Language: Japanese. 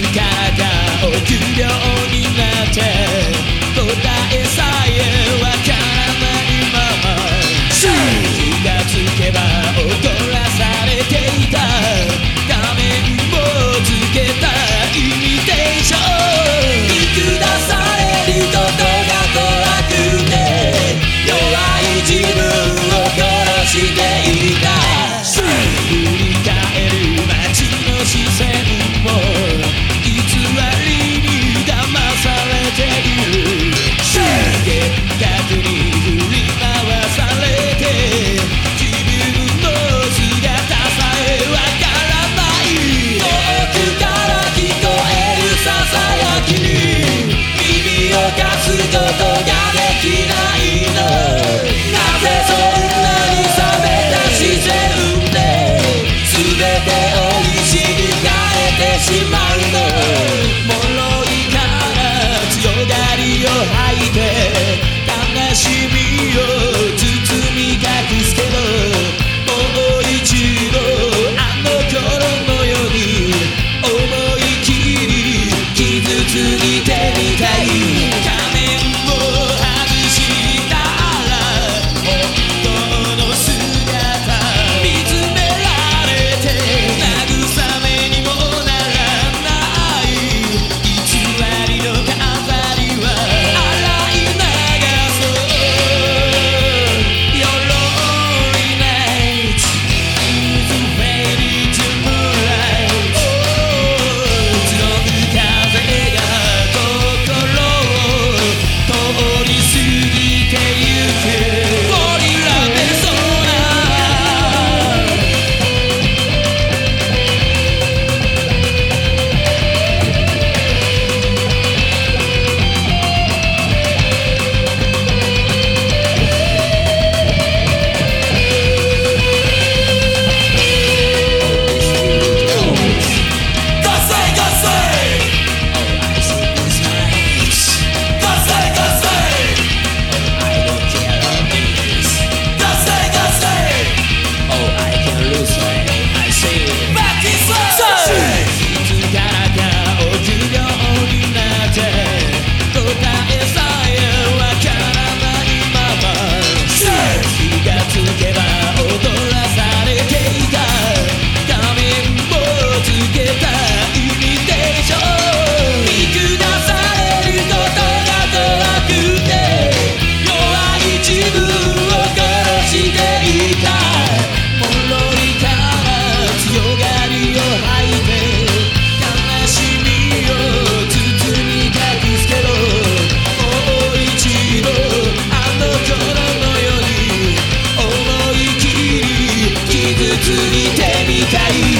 力が臆病りてみたい